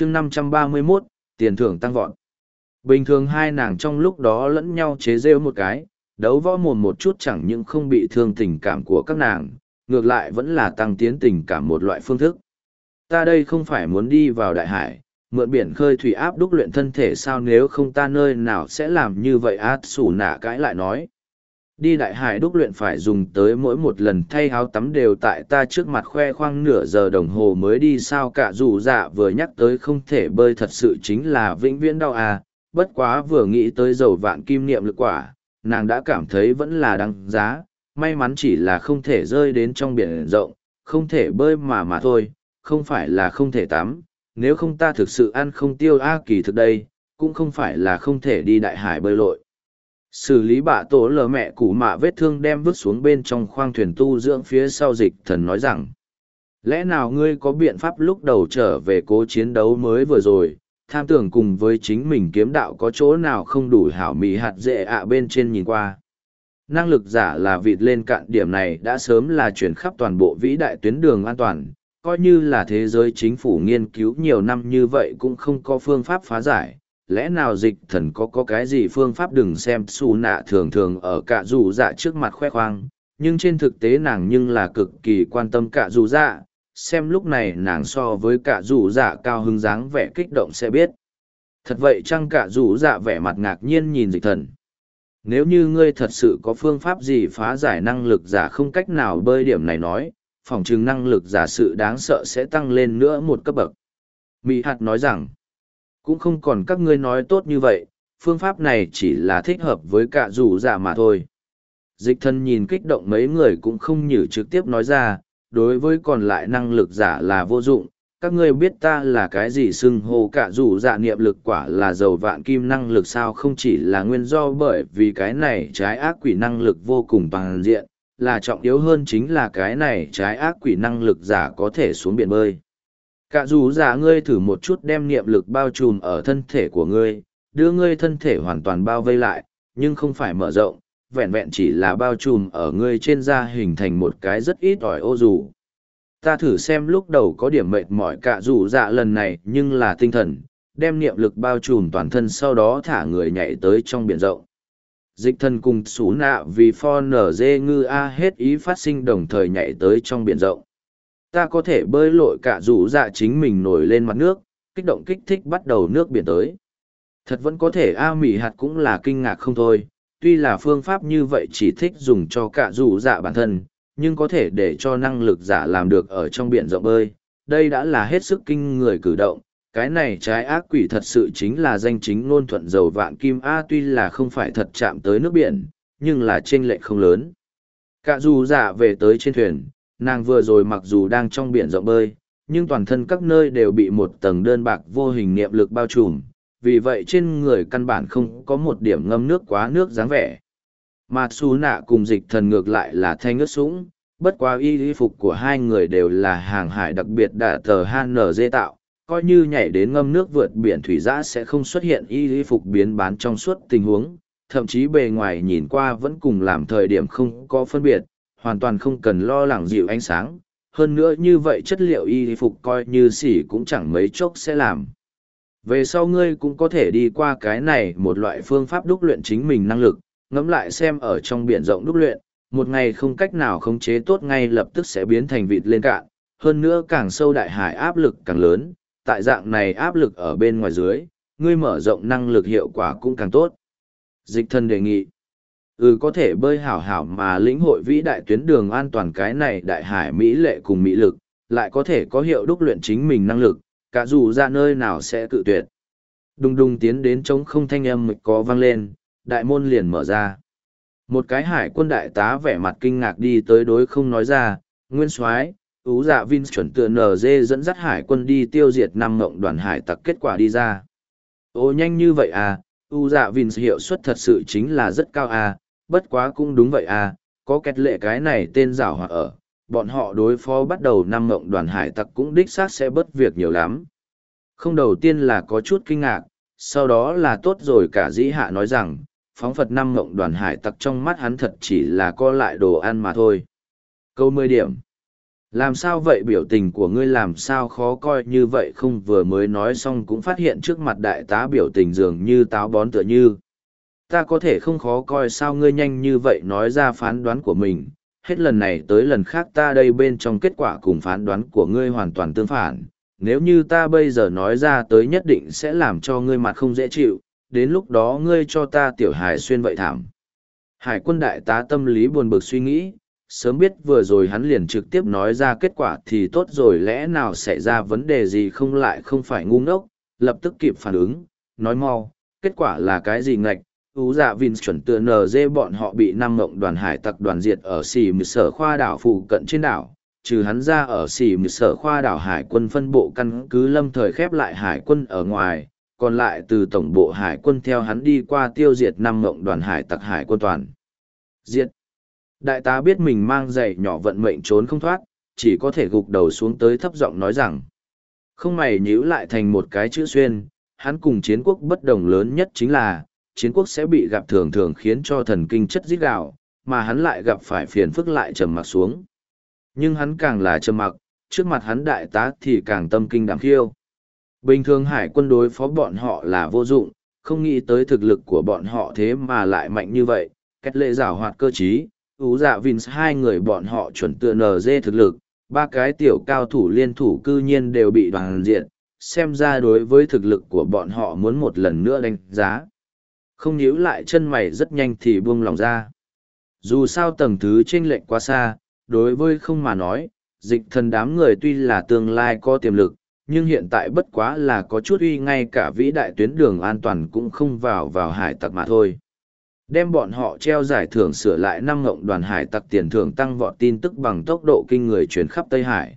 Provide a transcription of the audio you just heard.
chương 531, tiền thưởng tăng vọt. Bình thường hai nàng trong lúc đó lẫn nhau chế rêu một cái, đấu võ mồm một chút chẳng những không bị thương tình cảm của các nàng, ngược lại vẫn là tăng tiến tình cảm một loại phương thức. Ta đây không phải muốn đi vào đại hải, mượn biển khơi thủy áp đúc luyện thân thể sao nếu không ta nơi nào sẽ làm như vậy át sủ nạ cãi lại nói. Đi đại hải đúc luyện phải dùng tới mỗi một lần thay áo tắm đều tại ta trước mặt khoe khoang nửa giờ đồng hồ mới đi sao cả dù dạ vừa nhắc tới không thể bơi thật sự chính là vĩnh viễn đau à, bất quá vừa nghĩ tới dầu vạn kim niệm lực quả, nàng đã cảm thấy vẫn là đáng giá, may mắn chỉ là không thể rơi đến trong biển rộng, không thể bơi mà mà thôi, không phải là không thể tắm, nếu không ta thực sự ăn không tiêu a kỳ thực đây, cũng không phải là không thể đi đại hải bơi lội. Xử lý bạ tổ lờ mẹ củ mạ vết thương đem vứt xuống bên trong khoang thuyền tu dưỡng phía sau dịch thần nói rằng, lẽ nào ngươi có biện pháp lúc đầu trở về cố chiến đấu mới vừa rồi, tham tưởng cùng với chính mình kiếm đạo có chỗ nào không đủ hảo mì hạt dễ ạ bên trên nhìn qua. Năng lực giả là vịt lên cạn điểm này đã sớm là chuyển khắp toàn bộ vĩ đại tuyến đường an toàn, coi như là thế giới chính phủ nghiên cứu nhiều năm như vậy cũng không có phương pháp phá giải. Lẽ nào dịch thần có có cái gì phương pháp đừng xem xù nạ thường thường ở cả dù dạ trước mặt khoe khoang, nhưng trên thực tế nàng nhưng là cực kỳ quan tâm cả dù dạ, xem lúc này nàng so với cả dù dạ cao hứng dáng vẻ kích động sẽ biết. Thật vậy chăng cả dù dạ vẻ mặt ngạc nhiên nhìn dịch thần? Nếu như ngươi thật sự có phương pháp gì phá giải năng lực giả không cách nào bơi điểm này nói phòng chừng năng lực giả sự đáng sợ sẽ tăng lên nữa một cấp bậc. Mỹ hạt nói rằng cũng không còn các ngươi nói tốt như vậy, phương pháp này chỉ là thích hợp với cả rủ giả dạ mà thôi. Dịch thân nhìn kích động mấy người cũng không nhử trực tiếp nói ra, đối với còn lại năng lực giả là vô dụng, các ngươi biết ta là cái gì xưng hô cả dù dạ niệm lực quả là dầu vạn kim năng lực sao không chỉ là nguyên do bởi vì cái này trái ác quỷ năng lực vô cùng bằng diện, là trọng yếu hơn chính là cái này trái ác quỷ năng lực giả có thể xuống biển bơi cả dù giả ngươi thử một chút đem niệm lực bao trùm ở thân thể của ngươi đưa ngươi thân thể hoàn toàn bao vây lại nhưng không phải mở rộng vẹn vẹn chỉ là bao trùm ở ngươi trên da hình thành một cái rất ít ỏi ô dù. Ta thử xem lúc đầu có điểm mệt mỏi cả dù dạ lần này nhưng là tinh thần, đem niệm lực bao trùm toàn thân sau đó thả người nhảy tới trong biển rộng. Dịch thân cùng xú nạ vì pho nở dê ngư a hết ý phát sinh đồng thời nhảy tới trong biển rộng. Ta có thể bơi lội cả rủ dạ chính mình nổi lên mặt nước, kích động kích thích bắt đầu nước biển tới. Thật vẫn có thể A mỉ hạt cũng là kinh ngạc không thôi, tuy là phương pháp như vậy chỉ thích dùng cho cả rủ dạ bản thân, nhưng có thể để cho năng lực giả làm được ở trong biển rộng bơi. Đây đã là hết sức kinh người cử động, cái này trái ác quỷ thật sự chính là danh chính ngôn thuận dầu vạn kim A tuy là không phải thật chạm tới nước biển, nhưng là trên lệ không lớn. Cả dù dạ giả về tới trên thuyền, nàng vừa rồi mặc dù đang trong biển rộng bơi, nhưng toàn thân các nơi đều bị một tầng đơn bạc vô hình niệm lực bao trùm, vì vậy trên người căn bản không có một điểm ngâm nước quá nước dáng vẻ. Mà xú nạ cùng dịch thần ngược lại là thanh ướt sũng, bất quá y y phục của hai người đều là hàng hải đặc biệt đã tờ HNZ tạo, coi như nhảy đến ngâm nước vượt biển thủy giã sẽ không xuất hiện y y phục biến bán trong suốt tình huống, thậm chí bề ngoài nhìn qua vẫn cùng làm thời điểm không có phân biệt, hoàn toàn không cần lo lắng dịu ánh sáng. Hơn nữa như vậy chất liệu y phục coi như xỉ cũng chẳng mấy chốc sẽ làm. Về sau ngươi cũng có thể đi qua cái này một loại phương pháp đúc luyện chính mình năng lực, ngẫm lại xem ở trong biển rộng đúc luyện, một ngày không cách nào khống chế tốt ngay lập tức sẽ biến thành vịt lên cạn, hơn nữa càng sâu đại hải áp lực càng lớn, tại dạng này áp lực ở bên ngoài dưới, ngươi mở rộng năng lực hiệu quả cũng càng tốt. Dịch thân đề nghị, ừ có thể bơi hảo hảo mà lĩnh hội vĩ đại tuyến đường an toàn cái này đại hải mỹ lệ cùng mỹ lực, lại có thể có hiệu đúc luyện chính mình năng lực, cả dù ra nơi nào sẽ cự tuyệt. Đùng đùng tiến đến trống không thanh âm mịch có vang lên, đại môn liền mở ra. Một cái hải quân đại tá vẻ mặt kinh ngạc đi tới đối không nói ra, nguyên soái ú dạ Vin chuẩn tựa NG dẫn dắt hải quân đi tiêu diệt năm ngộng đoàn hải tặc kết quả đi ra. Ô nhanh như vậy à, ú dạ Vin hiệu suất thật sự chính là rất cao à, bất quá cũng đúng vậy à, có kết lệ cái này tên rảo hòa ở, bọn họ đối phó bắt đầu năm mộng đoàn hải tặc cũng đích xác sẽ bớt việc nhiều lắm. Không đầu tiên là có chút kinh ngạc, sau đó là tốt rồi cả dĩ hạ nói rằng, phóng phật năm mộng đoàn hải tặc trong mắt hắn thật chỉ là co lại đồ ăn mà thôi. Câu mười điểm. Làm sao vậy biểu tình của ngươi làm sao khó coi như vậy không vừa mới nói xong cũng phát hiện trước mặt đại tá biểu tình dường như táo bón tựa như. Ta có thể không khó coi sao ngươi nhanh như vậy nói ra phán đoán của mình, hết lần này tới lần khác ta đây bên trong kết quả cùng phán đoán của ngươi hoàn toàn tương phản. Nếu như ta bây giờ nói ra tới nhất định sẽ làm cho ngươi mặt không dễ chịu, đến lúc đó ngươi cho ta tiểu hải xuyên vậy thảm. Hải quân đại tá tâm lý buồn bực suy nghĩ, sớm biết vừa rồi hắn liền trực tiếp nói ra kết quả thì tốt rồi lẽ nào xảy ra vấn đề gì không lại không phải ngu ngốc, lập tức kịp phản ứng, nói mau, kết quả là cái gì ngạch, ú dạ Vinh chuẩn tựa NG bọn họ bị năm mộng đoàn hải tặc đoàn diệt ở xì mười sở khoa đảo phụ cận trên đảo, trừ hắn ra ở xì mười sở khoa đảo hải quân phân bộ căn cứ lâm thời khép lại hải quân ở ngoài, còn lại từ tổng bộ hải quân theo hắn đi qua tiêu diệt năm mộng đoàn hải tặc hải quân toàn. Diệt. Đại tá biết mình mang giày nhỏ vận mệnh trốn không thoát, chỉ có thể gục đầu xuống tới thấp giọng nói rằng. Không mày nhíu lại thành một cái chữ xuyên, hắn cùng chiến quốc bất đồng lớn nhất chính là, chiến quốc sẽ bị gặp thường thường khiến cho thần kinh chất dít gạo, mà hắn lại gặp phải phiền phức lại trầm mặc xuống. Nhưng hắn càng là trầm mặc, trước mặt hắn đại tá thì càng tâm kinh đảm khiêu. Bình thường hải quân đối phó bọn họ là vô dụng, không nghĩ tới thực lực của bọn họ thế mà lại mạnh như vậy, cách lệ giảo hoạt cơ trí, ú dạ Vince hai người bọn họ chuẩn tựa NG thực lực, ba cái tiểu cao thủ liên thủ cư nhiên đều bị đoàn diện, xem ra đối với thực lực của bọn họ muốn một lần nữa đánh giá. Không nhíu lại chân mày rất nhanh thì buông lòng ra. Dù sao tầng thứ chênh lệch quá xa, đối với không mà nói, dịch thần đám người tuy là tương lai có tiềm lực, nhưng hiện tại bất quá là có chút uy ngay cả vĩ đại tuyến đường an toàn cũng không vào vào hải tặc mà thôi. Đem bọn họ treo giải thưởng sửa lại năm ngộng đoàn hải tặc tiền thưởng tăng vọt tin tức bằng tốc độ kinh người chuyển khắp Tây Hải.